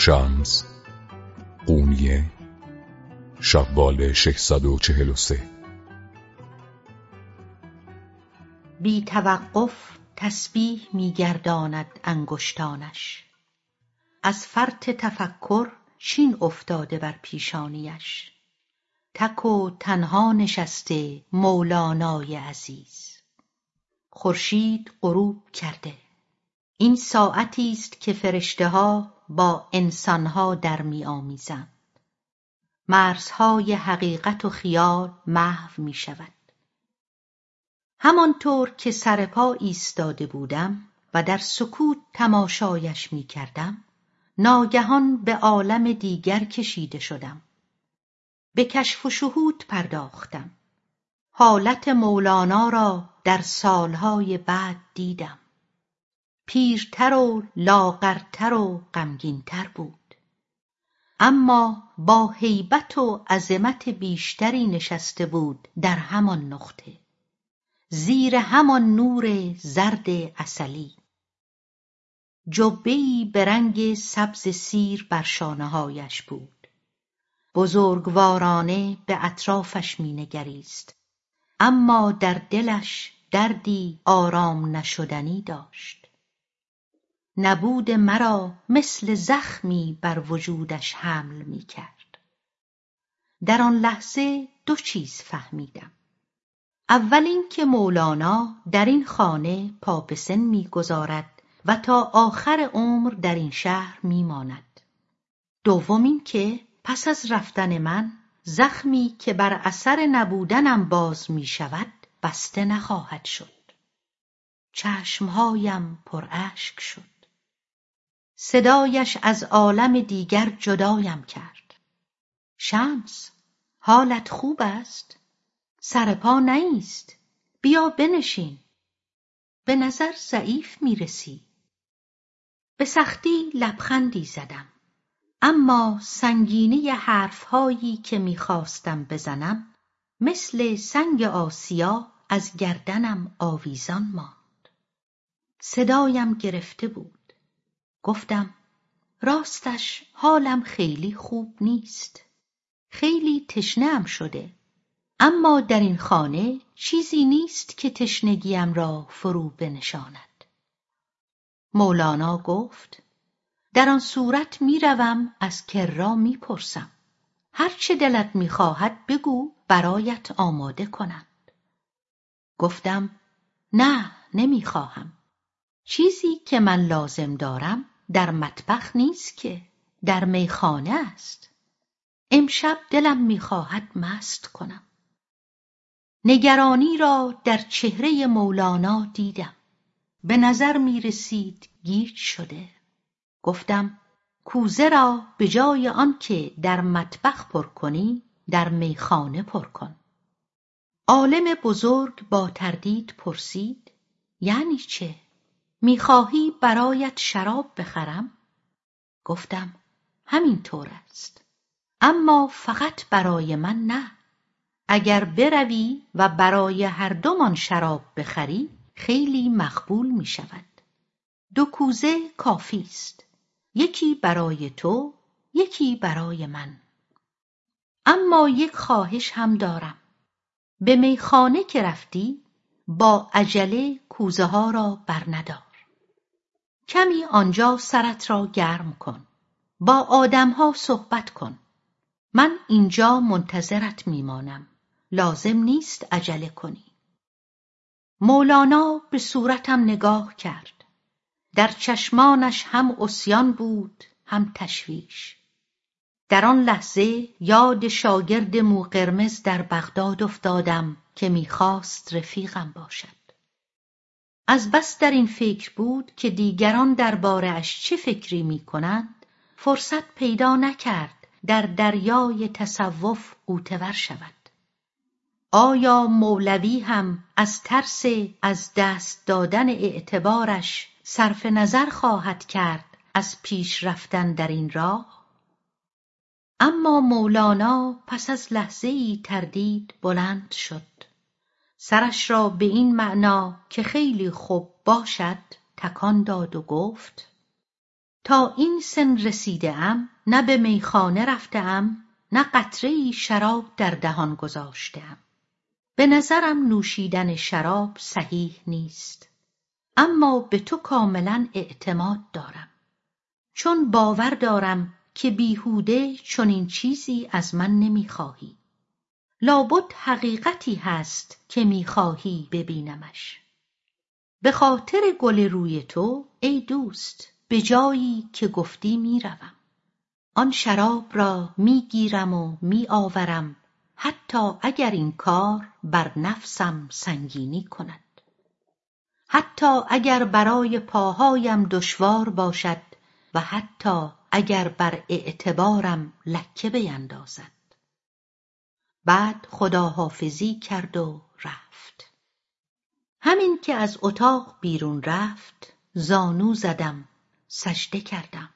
شمس قونیه شوال 643 بی توقف تسبیح میگرداند انگشتانش. از فرط تفکر چین افتاده بر پیشانیش. تک و تنها نشسته مولانای عزیز. خورشید غروب کرده. این ساعتی است که فرشتهها با انسانها در میآمیزند مرزهای حقیقت و خیال محو می‌شود همانطور که سرپا ایستاده بودم و در سکوت تماشایش می‌کردم ناگهان به عالم دیگر کشیده شدم. به کشف و شهود پرداختم. حالت مولانا را در سالهای بعد دیدم. پیرتر و لاغرتر و غمگینتر بود. اما با هیبت و عظمت بیشتری نشسته بود در همان نقطه زیر همان نور زرد عسلی جبهای به رنگ سبز سیر بر شانههایش بود. بزرگوارانه به اطرافش مینگریست. اما در دلش دردی آرام نشدنی داشت. نبود مرا مثل زخمی بر وجودش حمل می‌کرد در آن لحظه دو چیز فهمیدم. اول اینکه مولانا در این خانه پا به و تا آخر عمر در این شهر میماند دوم اینکه پس از رفتن من زخمی که بر اثر نبودنم باز می‌شود بسته نخواهد شد. چشمهایم پر اشک شد. صدایش از عالم دیگر جدایم کرد. شمس حالت خوب است؟ سر پا نایست بیا بنشین. به نظر ضعیف می‌رسی. به سختی لبخندی زدم. اما سنگینی حرفهایی که می‌خواستم بزنم مثل سنگ آسیا از گردنم آویزان ماند. صدایم گرفته بود. گفتم راستش حالم خیلی خوب نیست. خیلی تشنهام شده. اما در این خانه چیزی نیست که تشنگیم را فرو بنشاند. مولانا گفت در آن صورت می‌روم از کرا می‌پرسم. هر چه دلت می‌خواهد بگو برایت آماده کنند گفتم نه نمی‌خواهم. چیزی که من لازم دارم در مطبخ نیست که در میخانه است. امشب دلم می‌خواهد مست کنم. نگرانی را در چهره مولانا دیدم. به نظر می‌رسید گیج شده. گفتم کوزه را به جای آنکه در مطبخ پر کنی در میخانه پر کن. عالم بزرگ با تردید پرسید یعنی چه؟ می‌خواهی برایت شراب بخرم؟ گفتم همین طور است. اما فقط برای من نه. اگر بروی و برای هر دومان شراب بخری خیلی مقبول می‌شود. دو کوزه کافی است. یکی برای تو یکی برای من. اما یک خواهش هم دارم. به میخانه که رفتی با عجله کوزه ها را برندار کمی آنجا سرت را گرم کن. با آدمها صحبت کن. من اینجا منتظرت میمانم. لازم نیست عجله کنی. مولانا به صورتم نگاه کرد. در چشمانش هم عصیان بود هم تشویش. در آن لحظه یاد شاگرد موقرمز در بغداد افتادم که می‌خواست رفیقم باشد. از بس در این فکر بود که دیگران اش چه فکری می‌کنند فرصت پیدا نکرد در دریای تصوف غوطه شود. آیا مولوی هم از ترس از دست دادن اعتبارش صرف نظر خواهد کرد از پیش رفتن در این راه؟ اما مولانا پس از لحظه ای تردید بلند شد. سرش را به این معنا که خیلی خوب باشد تکان داد و گفت تا این سن رسیده ام نه به میخانه رفته ام نه قطره شراب در دهان گذاشته به نظرم نوشیدن شراب صحیح نیست. اما به تو کاملا اعتماد دارم. چون باور دارم که بیهوده چنین چیزی از من نمی‌خواهی. لابد حقیقتی هست که می‌خواهی ببینمش. به خاطر گل روی تو ای دوست به جایی که گفتی می‌روم. آن شراب را می‌گیرم و میآورم حتی اگر این کار بر نفسم سنگینی کند. حتی اگر برای پاهایم دشوار باشد و حتی اگر بر اعتبارم لکه بیندازد. بعد خداحافظی کرد و رفت. همین که از اتاق بیرون رفت زانو زدم سجده کردم.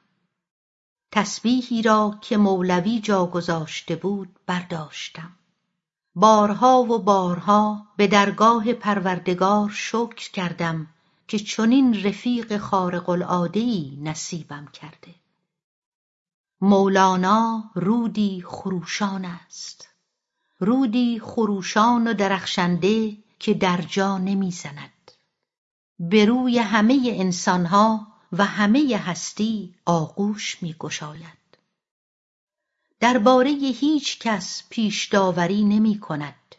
تسبیحی را که مولوی جا گذاشته بود برداشتم. بارها و بارها به درگاه پروردگار شکر کردم که چنین رفیق خارق العادهای نصیبم کرده. مولانا رودی خروشان است. رودی خروشان و درخشنده که در جا نمی‌زند. به روی همه انسانها و همه هستی آغوش میگشاید. درباره هیچ کس پیش داوری نمی کند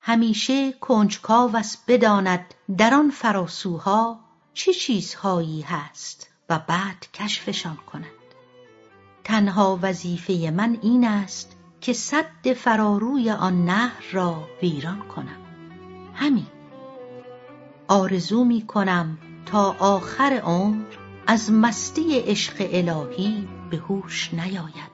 همیشه کنجکاو است بداند در آن فراسوها چه چیزهایی هست و بعد کشفشان کند. تنها وظیفه من این است که سد فراروی آن نهر را ویران کنم. همین. آرزو می کنم تا آخر عمر از مستی عشق الهی به هوش نیاید.